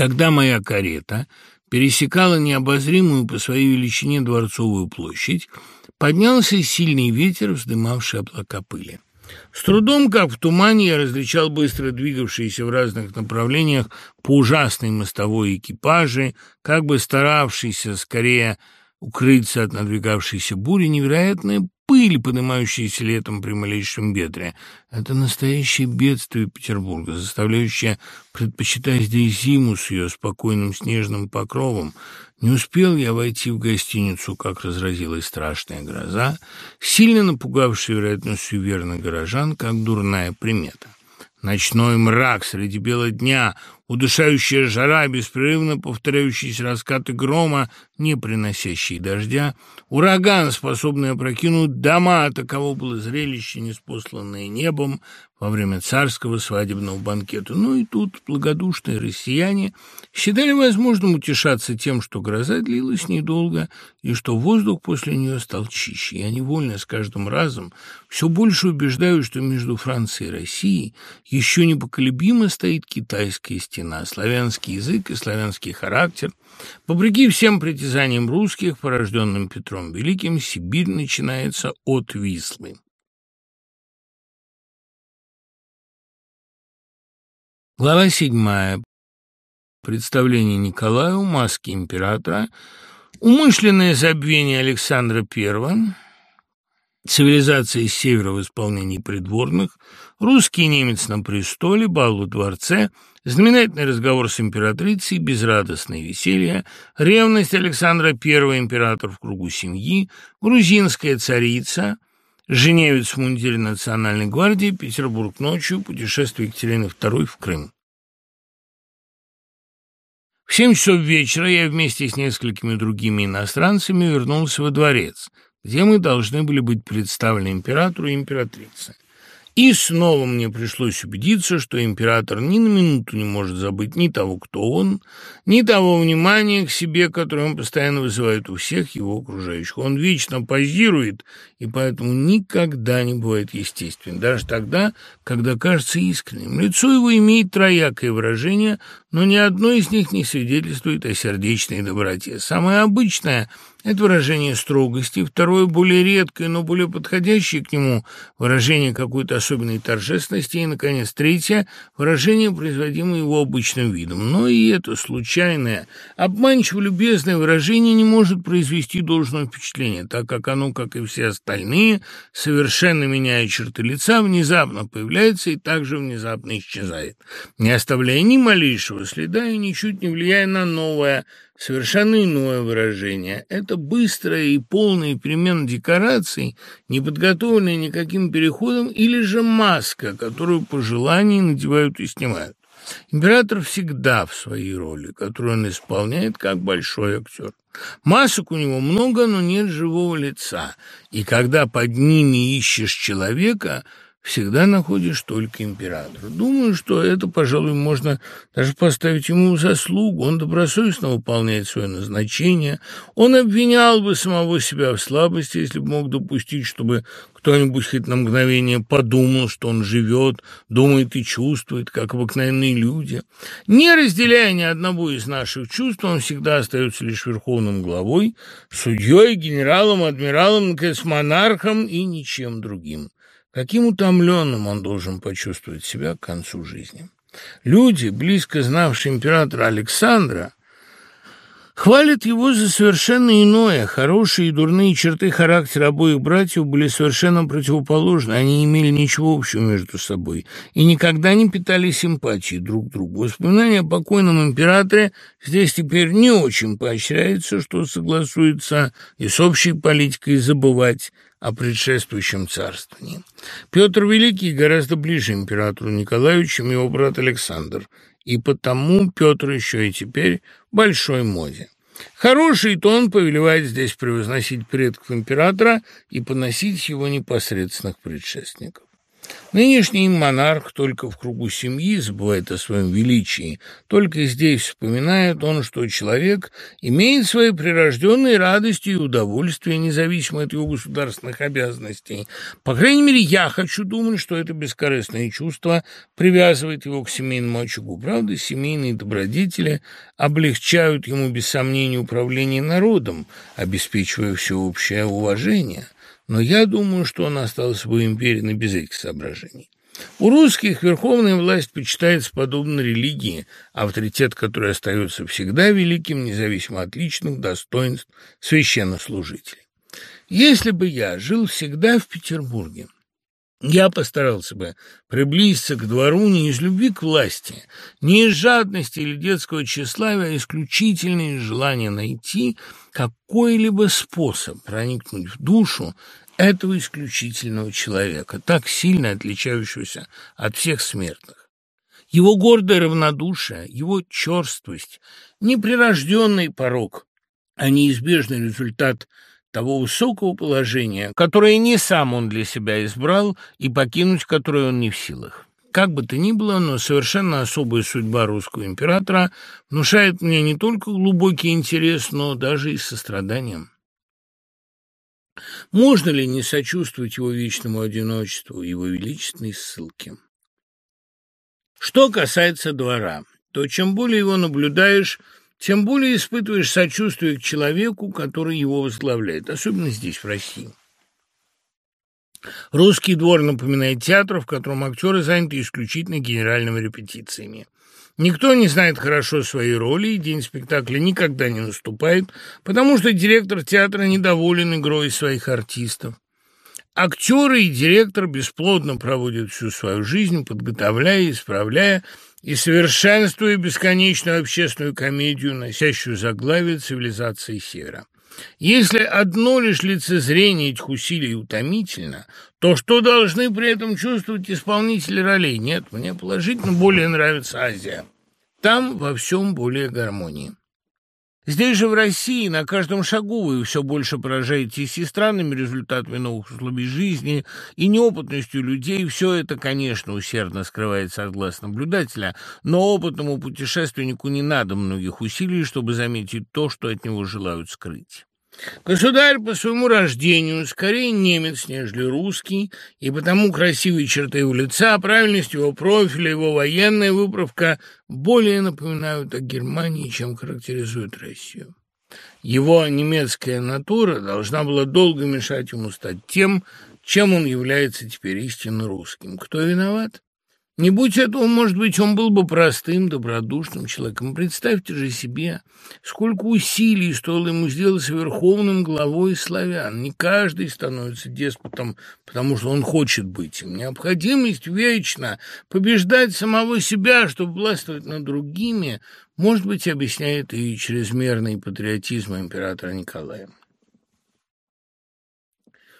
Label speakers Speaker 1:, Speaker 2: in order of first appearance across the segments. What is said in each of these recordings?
Speaker 1: Когда моя карета пересекала необозримую по своей величине Дворцовую площадь, поднялся сильный ветер, вздымавший облака пыли. С трудом, как в тумане, я различал быстро двигавшиеся в разных направлениях по ужасной мостовой экипажи, как бы старавшиеся скорее укрыться от надвигавшейся бури, невероятная пыль, поднимающаяся летом при малейшем ветре. Это настоящее бедствие Петербурга, заставляющее предпочитать здесь зиму с ее спокойным снежным покровом. Не успел я войти в гостиницу, как разразилась страшная гроза, сильно напугавшая, вероятно, суеверных горожан, как дурная примета. Ночной мрак среди бела дня, удушающая жара, беспрерывно повторяющиеся раскаты грома, не приносящие дождя, ураган, способный опрокинуть дома, таково было зрелище, неспосланное небом во время царского свадебного банкета. Ну и тут благодушные россияне считали возможным утешаться тем, что гроза длилась недолго и что воздух после нее стал чище. Я невольно с каждым разом все больше убеждаю, что между Францией и Россией еще непоколебимо стоит китайская стена, славянский язык и славянский характер. Вопреки всем притязаниям русских, порожденным Петром Великим, Сибирь начинается от Вислы. Глава седьмая. Представление Николаю, маски императора, умышленное забвение Александра I, цивилизация из севера в исполнении придворных, русский немец на престоле, бал во дворце, знаменательный разговор с императрицей, безрадостное веселье, ревность Александра I, император в кругу семьи, грузинская царица – Женевец в мундире Национальной гвардии, Петербург ночью, путешествие Екатерины II в Крым. В семь часов вечера я вместе с несколькими другими иностранцами вернулся во дворец, где мы должны были быть представлены императору и императрице. И снова мне пришлось убедиться, что император ни на минуту не может забыть ни того, кто он, ни того внимания к себе, которое он постоянно вызывает у всех его окружающих. Он вечно позирует, и поэтому никогда не бывает естественным, даже тогда, когда кажется искренним. Лицо его имеет троякое выражение, но ни одно из них не свидетельствует о сердечной доброте. Самое обычное – это выражение строгости, второе, более редкое, но более подходящее к нему, выражение какой-то особенной торжественности, и, наконец, третье, выражение, производимое его обычным видом. Но и это случайное, обманчиво-любезное выражение не может произвести должного впечатления, так как оно, как и все остальные, совершенно меняя черты лица, внезапно появляется и также внезапно исчезает, не оставляя ни малейшего следа и ничуть не влияя на новое, совершенно иное выражение. Это быстрая и полная перемена декораций, не подготовленная никаким переходом, или же маска, которую по желанию надевают и снимают. Император всегда в своей роли, которую он исполняет как большой актер. Масок у него много, но нет живого лица, и когда под ними ищешь человека – всегда находишь только императора. Думаю, что это, пожалуй, можно даже поставить ему заслугу. Он добросовестно выполняет свое назначение. Он обвинял бы самого себя в слабости, если бы мог допустить, чтобы кто-нибудь хоть на мгновение подумал, что он живет, думает и чувствует, как обыкновенные люди. Не разделяя ни одного из наших чувств, он всегда остается лишь верховным главой, судьей, генералом, адмиралом, наконец, монархом и ничем другим. Каким утомленным он должен почувствовать себя к концу жизни. Люди, близко знавшие императора Александра, Хвалят его за совершенно иное. Хорошие и дурные черты характера обоих братьев были совершенно противоположны. Они имели ничего общего между собой и никогда не питали симпатии друг к другу. Воспоминания о покойном императоре здесь теперь не очень поощряется, что согласуется и с общей политикой забывать о предшествующем царствовании. Петр Великий гораздо ближе императору Николаю, чем его брат Александр – и потому Петр еще и теперь в большой моде. Хороший тон повелевает здесь превозносить предков императора и поносить его непосредственных предшественников. Нынешний монарх только в кругу семьи забывает о своем величии. Только здесь вспоминает он, что человек имеет свои прирожденные радости и удовольствия, независимо от его государственных обязанностей. По крайней мере, я хочу думать, что это бескорыстное чувство привязывает его к семейному очагу. Правда, семейные добродетели облегчают ему, без сомнения, управление народом, обеспечивая всеобщее уважение – но я думаю, что он остался бы империей без этих соображений. У русских верховная власть почитается подобно религии, авторитет который остается всегда великим, независимо от личных достоинств священнослужителей. Если бы я жил всегда в Петербурге, я постарался бы приблизиться к двору не из любви к власти, не из жадности или детского тщеславия, а исключительно из желания найти какой-либо способ проникнуть в душу этого исключительного человека, так сильно отличающегося от всех смертных. Его гордое равнодушие, его черствость, неприрожденный порог, а неизбежный результат того высокого положения, которое не сам он для себя избрал и покинуть которое он не в силах. Как бы то ни было, но совершенно особая судьба русского императора внушает мне не только глубокий интерес, но даже и сострадание. Можно ли не сочувствовать его вечному одиночеству, его величественной ссылке? Что касается двора, то чем более его наблюдаешь, тем более испытываешь сочувствие к человеку, который его возглавляет, особенно здесь, в России. Русский двор напоминает театр, в котором актеры заняты исключительно генеральными репетициями. Никто не знает хорошо своей роли, и день спектакля никогда не наступает, потому что директор театра недоволен игрой своих артистов. Актеры и директор бесплодно проводят всю свою жизнь, подготовляя, исправляя и совершенствуя бесконечную общественную комедию, носящую заглавие цивилизации Севера. Если одно лишь лицезрение этих усилий утомительно, то что должны при этом чувствовать исполнители ролей? Нет, мне положительно более нравится Азия. Там во всем более гармонии. Здесь же, в России, на каждом шагу вы все больше поражаетесь и странными результатами новых условий жизни, и неопытностью людей. Все это, конечно, усердно скрывается от глаз наблюдателя, но опытному путешественнику не надо многих усилий, чтобы заметить то, что от него желают скрыть. Государь по своему рождению скорее немец, нежели русский, и потому красивые черты его лица, правильность его профиля, его военная выправка более напоминают о Германии, чем характеризуют Россию. Его немецкая натура должна была долго мешать ему стать тем, чем он является теперь истинно русским. Кто виноват? Не будь этого, может быть, он был бы простым, добродушным человеком. Представьте же себе, сколько усилий стоило ему сделаться верховным главой славян. Не каждый становится деспотом, потому что он хочет быть им. Необходимость вечно побеждать самого себя, чтобы властвовать над другими, может быть, объясняет и чрезмерный патриотизм императора Николая.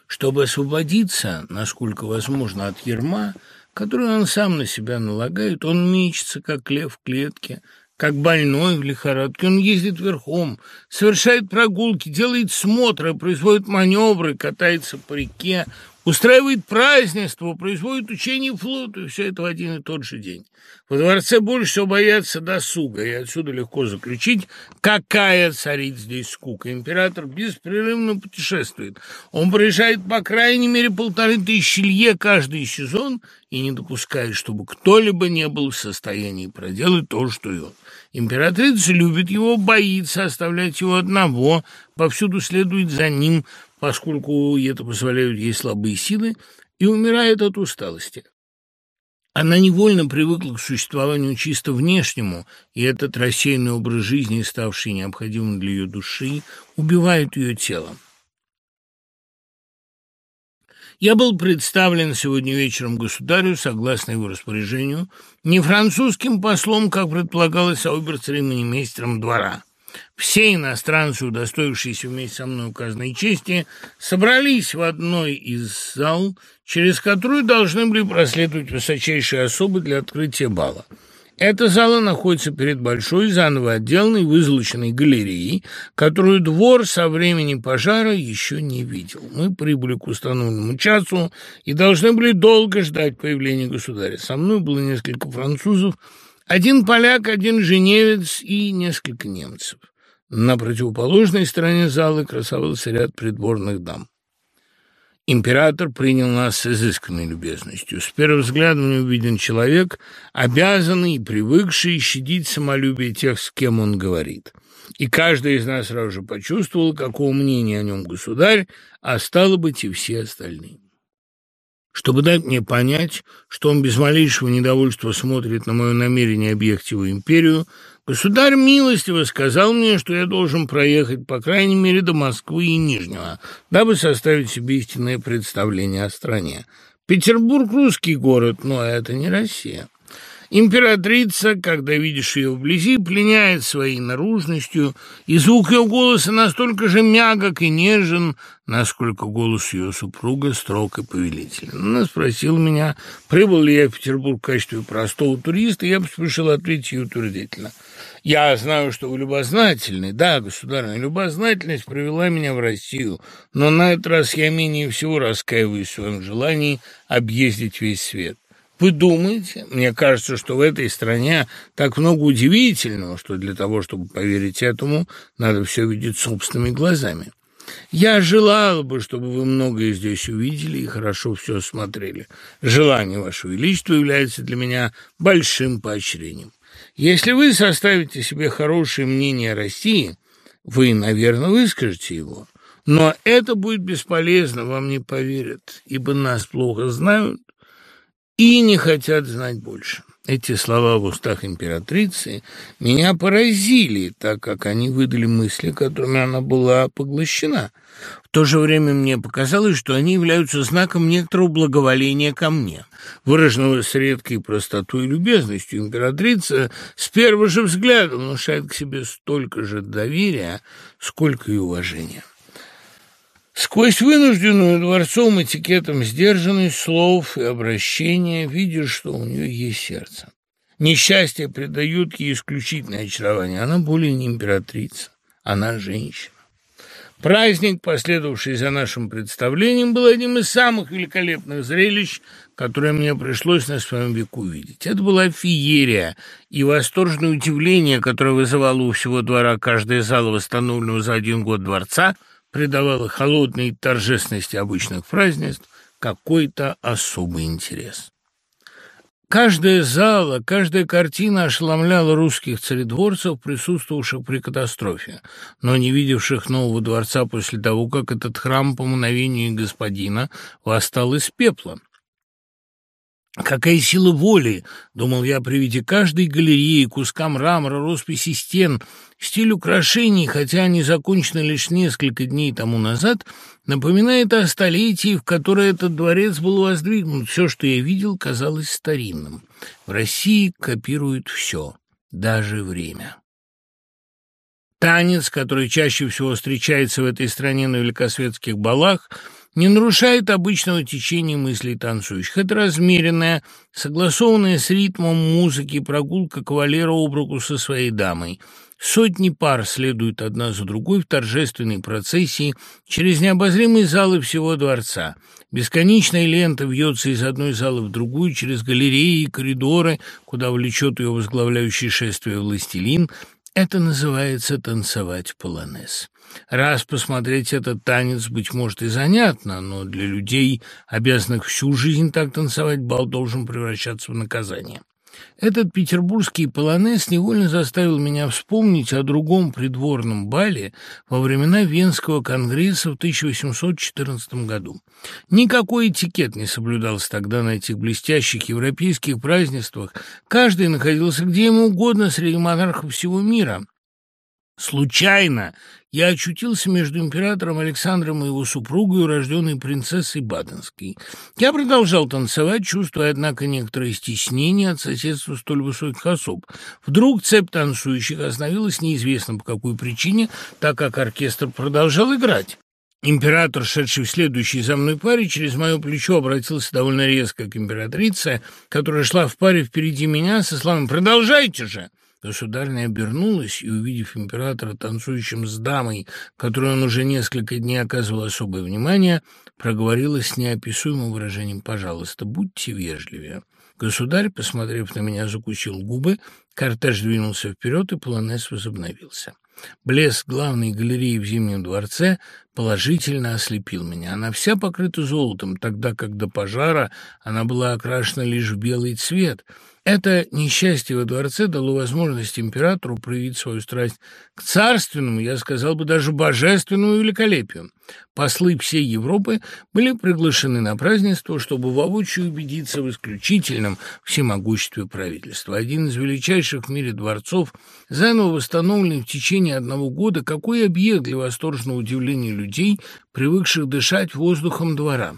Speaker 1: Чтобы освободиться, насколько возможно, от ерма – которую он сам на себя налагает, он мечется, как лев в клетке, как больной в лихорадке. Он ездит верхом, совершает прогулки, делает смотры, производит маневры, катается по реке, устраивает празднество, производит учение флоту, и все это в один и тот же день. Во дворце больше всего боятся досуга, и отсюда легко заключить, какая царит здесь скука. Император беспрерывно путешествует. Он проезжает по крайней мере полторы тысячи лье каждый сезон и не допускает, чтобы кто-либо не был в состоянии проделать то, что и он. Императрица любит его, боится оставлять его одного, повсюду следует за ним, поскольку это позволяют ей слабые силы, и умирает от усталости. Она невольно привыкла к существованию чисто внешнему, и этот рассеянный образ жизни, ставший необходимым для ее души, убивает ее тело. Я был представлен сегодня вечером государю, согласно его распоряжению, не французским послом, как предполагалось, а обер-церемонимейстером двора. Все иностранцы, удостоившиеся вместе со мной указанной чести, собрались в одной из зал, через которую должны были проследовать высочайшие особы для открытия бала. Эта зала находится перед большой, заново отделанной, вызолоченной галереей, которую двор со времени пожара еще не видел. Мы прибыли к установленному часу и должны были долго ждать появления государя. Со мной было несколько французов, один поляк, один женевец и несколько немцев. На противоположной стороне зала красовался ряд придворных дам. Император принял нас с изысканной любезностью. С первого взгляда мне увиден человек, обязанный и привыкший щадить самолюбие тех, с кем он говорит. И каждый из нас сразу же почувствовал, какого мнения о нем государь, а стало быть и все остальные. Чтобы дать мне понять, что он без малейшего недовольства смотрит на мое намерение объехать его империю, государь милостиво сказал мне, что я должен проехать, по крайней мере, до Москвы и Нижнего, дабы составить себе истинное представление о стране. Петербург — русский город, но это не Россия. Императрица, когда видишь ее вблизи, пленяет своей наружностью, и звук ее голоса настолько же мягок и нежен, насколько голос ее супруга строг и повелителен. Она спросила меня, прибыл ли я в Петербург в качестве простого туриста, и я поспешил ответить ей утвердительно. Я знаю, что вы любознательны. Да, государственная любознательность привела меня в Россию, но на этот раз я менее всего раскаиваюсь в своем желании объездить весь свет. Вы думаете? Мне кажется, что в этой стране так много удивительного, что для того, чтобы поверить этому, надо все видеть собственными глазами. Я желала бы, чтобы вы многое здесь увидели и хорошо все осмотрели. Желание Ваше Величества является для меня большим поощрением. Если вы составите себе хорошее мнение о России, вы, наверное, выскажете его. Но это будет бесполезно, вам не поверят, ибо нас плохо знают и не хотят знать больше. Эти слова в устах императрицы меня поразили, так как они выдали мысли, которыми она была поглощена. В то же время мне показалось, что они являются знаком некоторого благоволения ко мне, выраженного с редкой простотой и любезностью. Императрица с первого же взгляда внушает к себе столько же доверия, сколько и уважения. Сквозь вынужденную дворцовым этикетом сдержанность слов и обращения видишь, что у нее есть сердце. Несчастье придают ей исключительное очарование. Она более не императрица, она женщина. Праздник, последовавший за нашим представлением, был одним из самых великолепных зрелищ, которые мне пришлось на своем веку видеть. Это была феерия, и восторженное удивление, которое вызывало у всего двора каждая зала, восстановленного за один год дворца – придавала холодной торжественности обычных празднеств какой-то особый интерес. Каждая зала, каждая картина ошеломляла русских царедворцев, присутствовавших при катастрофе, но не видевших нового дворца после того, как этот храм по мановению господина восстал из пепла. Какая сила воли, думал я при виде каждой галереи, куска мрамора, росписи стен, стиль украшений, хотя они закончены лишь несколько дней тому назад, напоминает о столетии, в которое этот дворец был воздвигнут. Все, что я видел, казалось старинным. В России копируют все, даже время. Танец, который чаще всего встречается в этой стране на великосветских балах – не нарушает обычного течения мыслей танцующих. Это размеренная, согласованная с ритмом музыки прогулка кавалера об руку со своей дамой. Сотни пар следуют одна за другой в торжественной процессии через необозримые залы всего дворца. Бесконечная лента вьется из одной залы в другую через галереи и коридоры, куда влечет ее возглавляющий шествие властелин. Это называется танцевать полонез. Раз посмотреть этот танец, быть может, и занятно, но для людей, обязанных всю жизнь так танцевать, бал должен превращаться в наказание. Этот петербургский полонез невольно заставил меня вспомнить о другом придворном бале во времена Венского конгресса в 1814 году. Никакой этикет не соблюдался тогда на этих блестящих европейских празднествах. Каждый находился где ему угодно среди монархов всего мира. Случайно я очутился между императором Александром и его супругой, урожденной принцессой Баденской. Я продолжал танцевать, чувствуя, однако, некоторое стеснение от соседства столь высоких особ. Вдруг цепь танцующих остановилась неизвестно по какой причине, так как оркестр продолжал играть. Император, шедший в следующей за мной паре, через мое плечо обратился довольно резко к императрице, которая шла в паре впереди меня со словами «Продолжайте же!». Государня обернулась и, увидев императора, танцующим с дамой, которой он уже несколько дней оказывал особое внимание, проговорила с неописуемым выражением «Пожалуйста, будьте вежливее». Государь, посмотрев на меня, закусил губы, кортеж двинулся вперед, и полонез возобновился. Блеск главной галереи в Зимнем дворце положительно ослепил меня. Она вся покрыта золотом, тогда как до пожара она была окрашена лишь в белый цвет — это несчастье во дворце дало возможность императору проявить свою страсть к царственному, я сказал бы даже божественному великолепию. Послы всей Европы были приглашены на празднество, чтобы воочию убедиться в исключительном всемогуществе правительства. Один из величайших в мире дворцов, заново восстановленный в течение одного года, какой объект для восторженного удивления людей, привыкших дышать воздухом двора.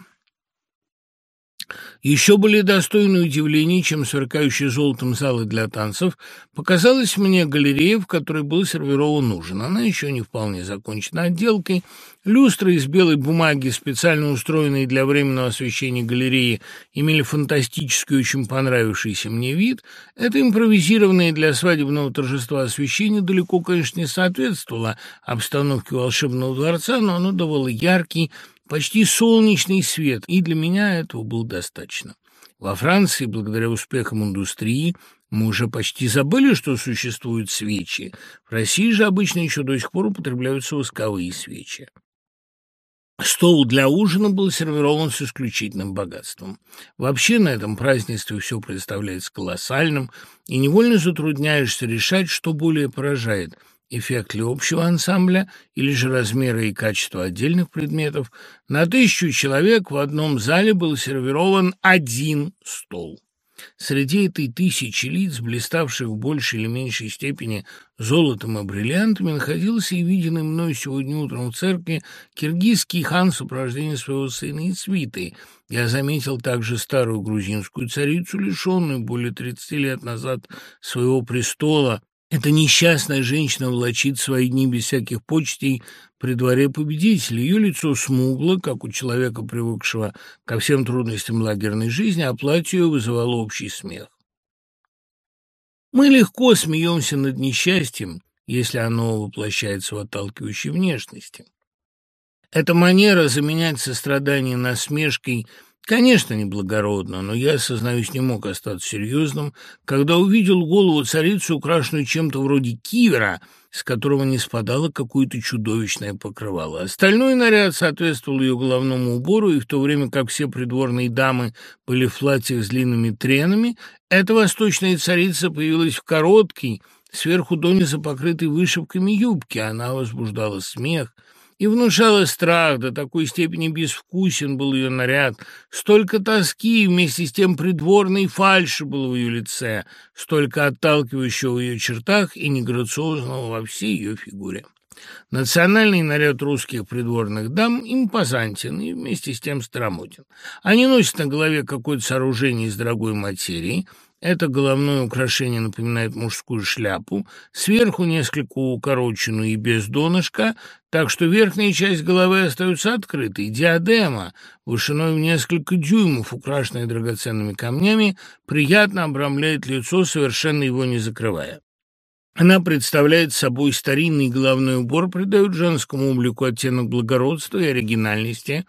Speaker 1: Еще более достойной удивления, чем сверкающие золотом залы для танцев, показалась мне галерея, в которой был сервирован ужин. Она еще не вполне закончена отделкой. Люстры из белой бумаги, специально устроенные для временного освещения галереи, имели фантастический, очень понравившийся мне вид. Это импровизированное для свадебного торжества освещение далеко, конечно, не соответствовало обстановке волшебного дворца, но оно давало яркий, почти солнечный свет, и для меня этого было достаточно. Во Франции, благодаря успехам индустрии, мы уже почти забыли, что существуют свечи. В России же обычно еще до сих пор употребляются восковые свечи. Стол для ужина был сервирован с исключительным богатством. Вообще на этом празднестве все представляется колоссальным, и невольно затрудняешься решать, что более поражает – эффект ли общего ансамбля или же размеры и качество отдельных предметов, на тысячу человек в одном зале был сервирован один стол. Среди этой тысячи лиц, блиставших в большей или меньшей степени золотом и бриллиантами, находился и виденный мною сегодня утром в церкви киргизский хан в сопровождении своего сына и свиты. Я заметил также старую грузинскую царицу, лишенную более тридцати лет назад своего престола, эта несчастная женщина влачит свои дни без всяких почтей при дворе победителя. Ее лицо смугло, как у человека, привыкшего ко всем трудностям лагерной жизни, а платье ее вызывало общий смех. Мы легко смеемся над несчастьем, если оно воплощается в отталкивающей внешности. Эта манера заменять сострадание насмешкой – Конечно, неблагородно, но я, сознаюсь, не мог остаться серьезным, когда увидел голову царицы, украшенную чем-то вроде кивера, с которого не спадало какое-то чудовищное покрывало. Остальной наряд соответствовал ее головному убору, и в то время как все придворные дамы были в платьях с длинными тренами, эта восточная царица появилась в короткой, сверху дониза покрытой вышивками юбки. Она возбуждала смех — и внушала страх, до такой степени безвкусен был ее наряд, столько тоски вместе с тем придворной фальши было в ее лице, столько отталкивающего в ее чертах и неграциозного во всей ее фигуре. Национальный наряд русских придворных дам импозантен и вместе с тем старомоден. Они носят на голове какое-то сооружение из дорогой материи, это головное украшение напоминает мужскую шляпу, сверху несколько укороченную и без донышка, так что верхняя часть головы остается открытой. Диадема, вышиной в несколько дюймов, украшенная драгоценными камнями, приятно обрамляет лицо, совершенно его не закрывая. Она представляет собой старинный головной убор, придает женскому облику оттенок благородства и оригинальности,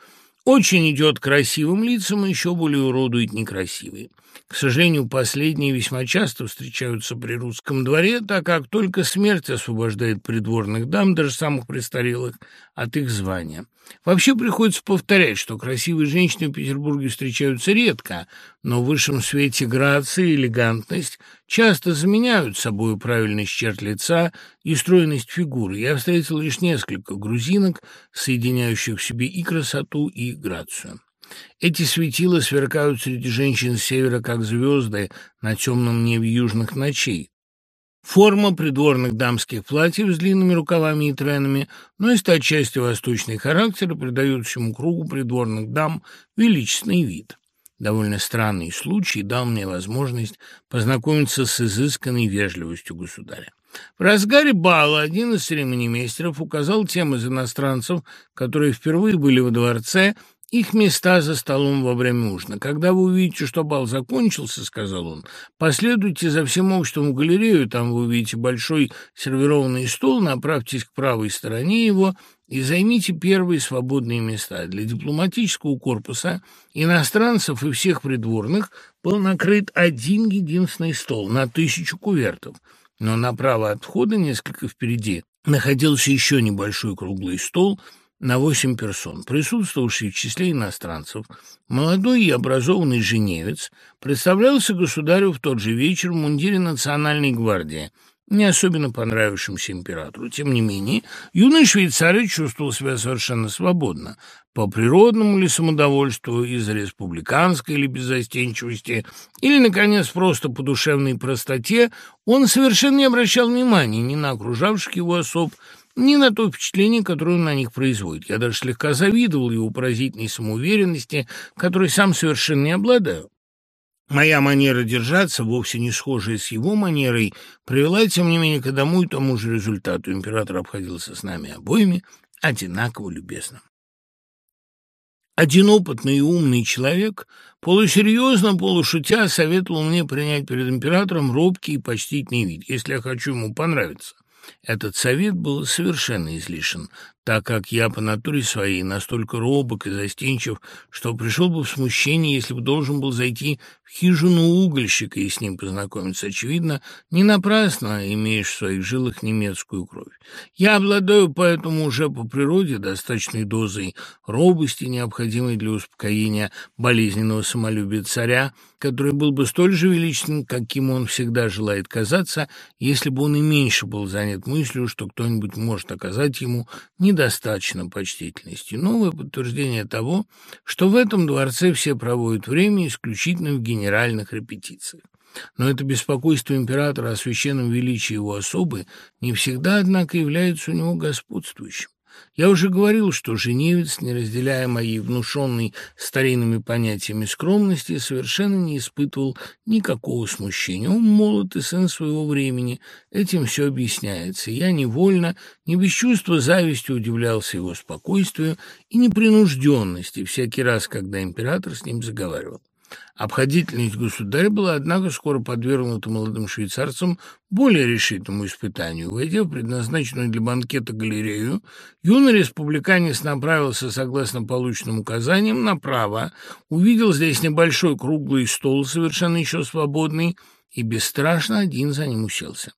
Speaker 1: очень идет красивым лицам и еще более уродует некрасивые. К сожалению, последние весьма часто встречаются при русском дворе, так как только смерть освобождает придворных дам, даже самых престарелых, от их звания. Вообще приходится повторять, что красивые женщины в Петербурге встречаются редко, но в высшем свете грация и элегантность часто заменяют собой правильность черт лица и стройность фигуры. Я встретил лишь несколько грузинок, соединяющих в себе и красоту, и грацию. Эти светила сверкают среди женщин севера, как звезды на темном небе южных ночей. Форма придворных дамских платьев с длинными рукавами и тренами носит отчасти восточный характер и всему кругу придворных дам величественный вид. Довольно странный случай дал мне возможность познакомиться с изысканной вежливостью государя. В разгаре бала один из церемонимейстеров указал тем из иностранцев, которые впервые были во дворце, их места за столом во время ужина. Когда вы увидите, что бал закончился, — сказал он, — последуйте за всем обществом в галерею, там вы увидите большой сервированный стол, направьтесь к правой стороне его и займите первые свободные места. Для дипломатического корпуса, иностранцев и всех придворных был накрыт один единственный стол на тысячу кувертов, но направо от входа, несколько впереди, находился еще небольшой круглый стол — на восемь персон. Присутствовавший в числе иностранцев, молодой и образованный женевец представлялся государю в тот же вечер в мундире национальной гвардии, не особенно понравившимся императору. Тем не менее, юный швейцарец чувствовал себя совершенно свободно. По природному ли самодовольству, из-за республиканской или беззастенчивости, или, наконец, просто по душевной простоте, он совершенно не обращал внимания ни на окружавших его особ, ни на то впечатление, которое он на них производит. Я даже слегка завидовал его поразительной самоуверенности, которой сам совершенно не обладаю. Моя манера держаться, вовсе не схожая с его манерой, привела, тем не менее, к одному и тому же результату. Император обходился с нами обоими одинаково любезно. Один опытный и умный человек, полусерьезно, полушутя, советовал мне принять перед императором робкий и почтительный вид, если я хочу ему понравиться. Этот совет был совершенно излишен, так как я по натуре своей настолько робок и застенчив, что пришел бы в смущение, если бы должен был зайти в хижину угольщика и с ним познакомиться. Очевидно, не напрасно имеешь в своих жилах немецкую кровь. Я обладаю поэтому уже по природе достаточной дозой робости, необходимой для успокоения болезненного самолюбия царя, который был бы столь же величествен, каким он всегда желает казаться, если бы он и меньше был занят мыслью, что кто-нибудь может оказать ему не недостаточно почтительности. Новое подтверждение того, что в этом дворце все проводят время исключительно в генеральных репетициях. Но это беспокойство императора о священном величии его особы не всегда, однако, является у него господствующим. Я уже говорил, что женевец, не разделяя моей внушенной старинными понятиями скромности, совершенно не испытывал никакого смущения. Он молод и сын своего времени, этим все объясняется. Я невольно, не без чувства зависти удивлялся его спокойствию и непринужденности всякий раз, когда император с ним заговаривал. Обходительность государя была, однако, скоро подвергнута молодым швейцарцам более решительному испытанию. Войдя в предназначенную для банкета галерею, юный республиканец направился, согласно полученным указаниям, направо, увидел здесь небольшой круглый стол, совершенно еще свободный, и бесстрашно один за ним уселся.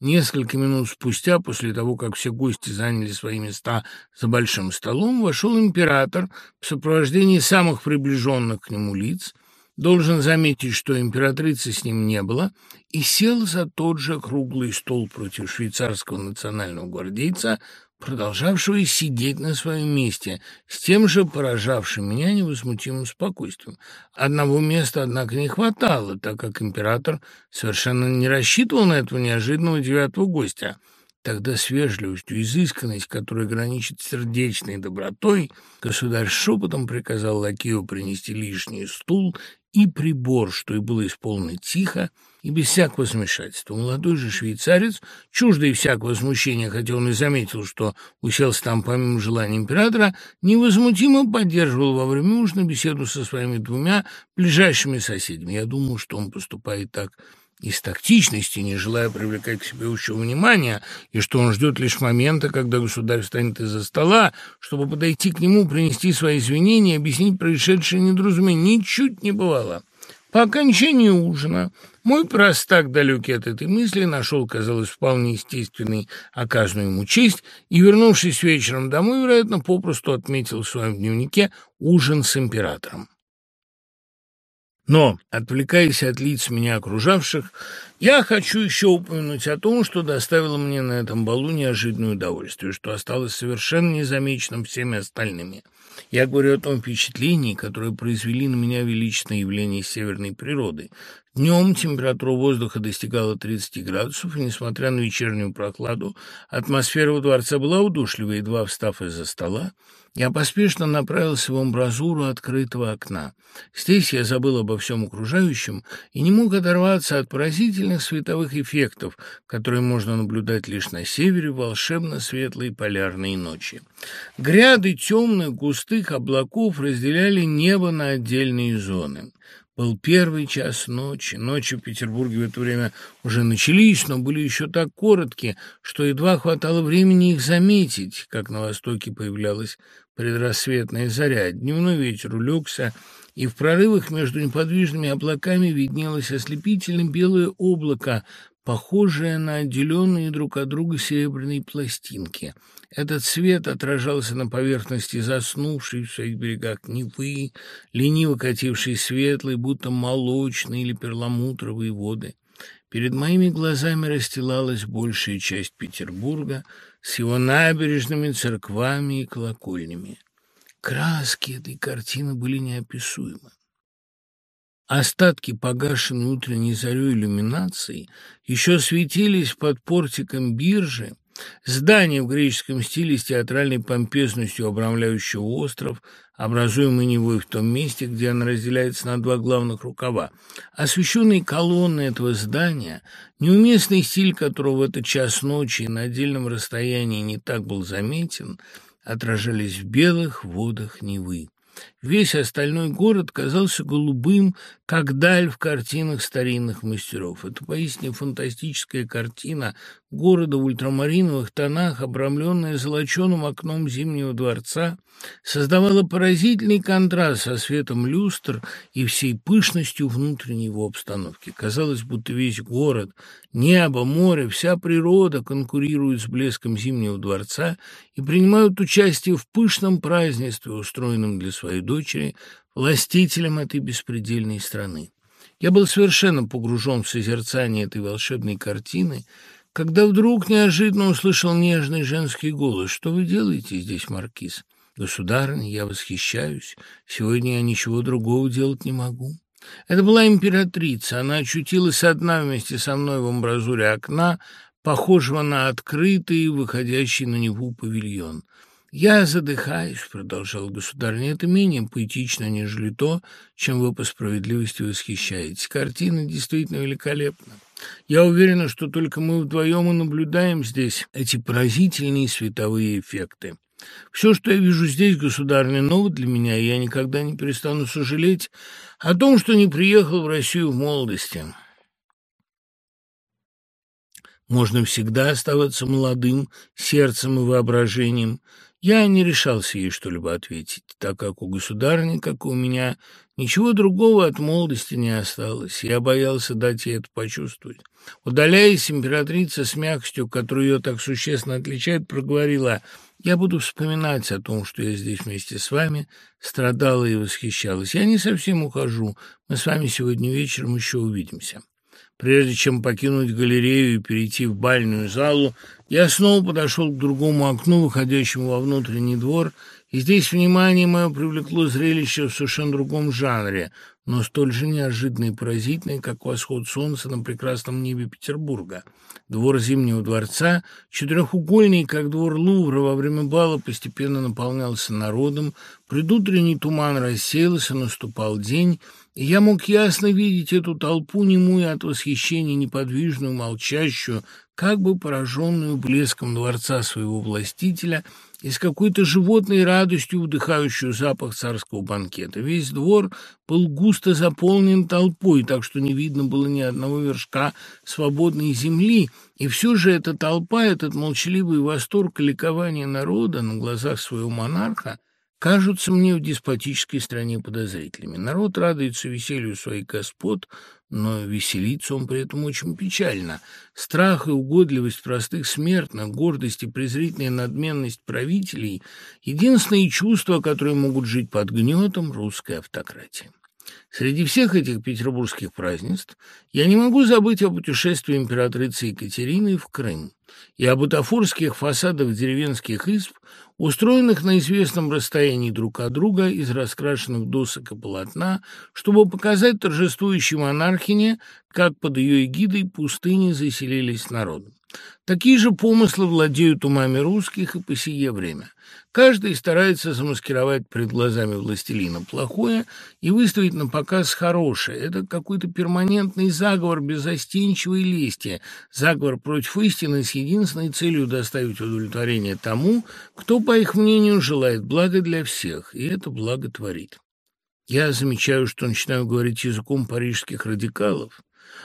Speaker 1: Несколько минут спустя, после того, как все гости заняли свои места за большим столом, вошел император в сопровождении самых приближенных к нему лиц, Должен заметить, что императрицы с ним не было, и сел за тот же круглый стол против швейцарского национального гвардейца, продолжавшего сидеть на своем месте, с тем же поражавшим меня невозмутимым спокойствием. Одного места, однако, не хватало, так как император совершенно не рассчитывал на этого неожиданного девятого гостя — Тогда с вежливостью, изысканность, которая граничит с сердечной добротой, государь шепотом приказал лакею принести лишний стул и прибор, что и было исполнено тихо и без всякого смешательства. Молодой же швейцарец, чуждый всякого возмущения, хотя он и заметил, что уселся там помимо желания императора, невозмутимо поддерживал во время ужина беседу со своими двумя ближайшими соседями. Я думал, что он поступает так из тактичности, не желая привлекать к себе общего внимания, и что он ждет лишь момента, когда государь встанет из-за стола, чтобы подойти к нему, принести свои извинения, объяснить происшедшее недоразумение. Ничуть не бывало. По окончании ужина мой простак, далекий от этой мысли, нашел, казалось, вполне естественный оказанную ему честь и, вернувшись вечером домой, вероятно, попросту отметил в своем дневнике ужин с императором. Но, отвлекаясь от лиц меня окружавших, я хочу еще упомянуть о том, что доставило мне на этом балу неожиданное удовольствие, что осталось совершенно незамеченным всеми остальными. Я говорю о том впечатлении, которое произвели на меня величественные явления северной природы. Днем температура воздуха достигала 30 градусов, и, несмотря на вечернюю прохладу, атмосфера во дворце была удушливой, едва встав из-за стола, я поспешно направился в амбразуру открытого окна. Здесь я забыл обо всем окружающем и не мог оторваться от поразительных световых эффектов, которые можно наблюдать лишь на севере в волшебно-светлые полярные ночи. Гряды темных густых облаков разделяли небо на отдельные зоны. Был первый час ночи. Ночи в Петербурге в это время уже начались, но были еще так короткие, что едва хватало времени их заметить, как на востоке появлялась предрассветная заря. Дневной ветер улегся, и в прорывах между неподвижными облаками виднелось ослепительно белое облако, похожее на отделенные друг от друга серебряные пластинки. Этот свет отражался на поверхности заснувшей в своих берегах Невы, лениво катившей светлые, будто молочные или перламутровые воды. Перед моими глазами расстилалась большая часть Петербурга с его набережными, церквами и колокольнями. Краски этой картины были неописуемы. Остатки погашенной утренней зарей иллюминации еще светились под портиком биржи, здание в греческом стиле с театральной помпезностью обрамляющего остров, образуемый Невой в том месте, где она разделяется на два главных рукава. Освещенные колонны этого здания, неуместный стиль которого в этот час ночи на отдельном расстоянии не так был заметен, отражались в белых водах Невы. Весь остальной город казался голубым, как даль в картинах старинных мастеров. Это поистине фантастическая картина города в ультрамариновых тонах, обрамленная золоченым окном Зимнего дворца, создавала поразительный контраст со светом люстр и всей пышностью внутренней его обстановки. Казалось, будто весь город, небо, море, вся природа конкурируют с блеском Зимнего дворца и принимают участие в пышном празднестве, устроенном для своей дочери, властителем этой беспредельной страны. Я был совершенно погружен в созерцание этой волшебной картины, когда вдруг неожиданно услышал нежный женский голос. «Что вы делаете здесь, Маркиз?» «Государыня, я восхищаюсь. Сегодня я ничего другого делать не могу». Это была императрица. Она очутилась одна вместе со мной в амбразуре окна, похожего на открытый, выходящий на него павильон. «Я задыхаюсь», — продолжал государь, — «это менее поэтично, нежели то, чем вы по справедливости восхищаетесь. Картина действительно великолепна. Я уверена, что только мы вдвоем и наблюдаем здесь эти поразительные световые эффекты. Все, что я вижу здесь, государственное ново для меня, и я никогда не перестану сожалеть о том, что не приехал в Россию в молодости». Можно всегда оставаться молодым, сердцем и воображением, я не решался ей что-либо ответить, так как у государни, как и у меня, ничего другого от молодости не осталось. Я боялся дать ей это почувствовать. Удаляясь, императрица с мягкостью, которую ее так существенно отличает, проговорила «Я буду вспоминать о том, что я здесь вместе с вами страдала и восхищалась. Я не совсем ухожу. Мы с вами сегодня вечером еще увидимся». Прежде чем покинуть галерею и перейти в бальную залу, я снова подошел к другому окну, выходящему во внутренний двор, и здесь внимание мое привлекло зрелище в совершенно другом жанре, но столь же неожиданное и поразительное, как восход солнца на прекрасном небе Петербурга. Двор Зимнего дворца, четырехугольный, как двор Лувра, во время бала постепенно наполнялся народом, предутренний туман рассеялся, наступал день — я мог ясно видеть эту толпу немую от восхищения, неподвижную, молчащую, как бы пораженную блеском дворца своего властителя и с какой-то животной радостью вдыхающую запах царского банкета. Весь двор был густо заполнен толпой, так что не видно было ни одного вершка свободной земли, и все же эта толпа, этот молчаливый восторг и народа на глазах своего монарха кажутся мне в деспотической стране подозрительными. Народ радуется веселью своих господ, но веселится он при этом очень печально. Страх и угодливость простых смертных, гордость и презрительная надменность правителей — единственные чувства, которые могут жить под гнетом русской автократии. Среди всех этих петербургских празднеств я не могу забыть о путешествии императрицы Екатерины в Крым и о бутафорских фасадах деревенских изб, устроенных на известном расстоянии друг от друга из раскрашенных досок и полотна, чтобы показать торжествующей монархине, как под ее эгидой пустыни заселились народом. Такие же помыслы владеют умами русских и по сие время. Каждый старается замаскировать перед глазами властелина плохое и выставить на показ хорошее. Это какой-то перманентный заговор безостенчивой лести, заговор против истины с единственной целью доставить удовлетворение тому, кто, по их мнению, желает блага для всех, и это благо творит. Я замечаю, что начинаю говорить языком парижских радикалов.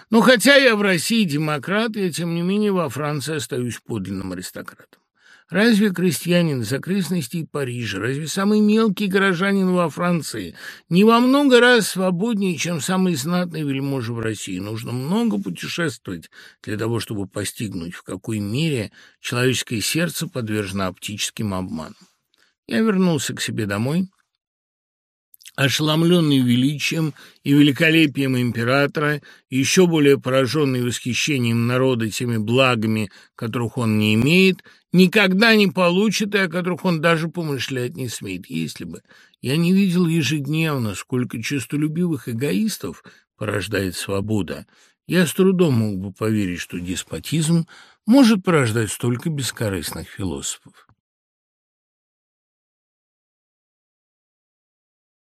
Speaker 1: Но хотя я в России демократ, я, тем не менее, во Франции остаюсь подлинным аристократом. Разве крестьянин из окрестностей Парижа, разве самый мелкий горожанин во Франции не во много раз свободнее, чем самый знатный вельможа в России? Нужно много путешествовать для того, чтобы постигнуть, в какой мере человеческое сердце подвержено оптическим обманам. Я вернулся к себе домой, ошеломленный величием и великолепием императора, еще более пораженный восхищением народа теми благами, которых он не имеет, никогда не получит и о которых он даже помышлять не смеет. Если бы я не видел ежедневно, сколько честолюбивых эгоистов порождает свобода, я с трудом мог бы поверить, что деспотизм может порождать столько бескорыстных философов.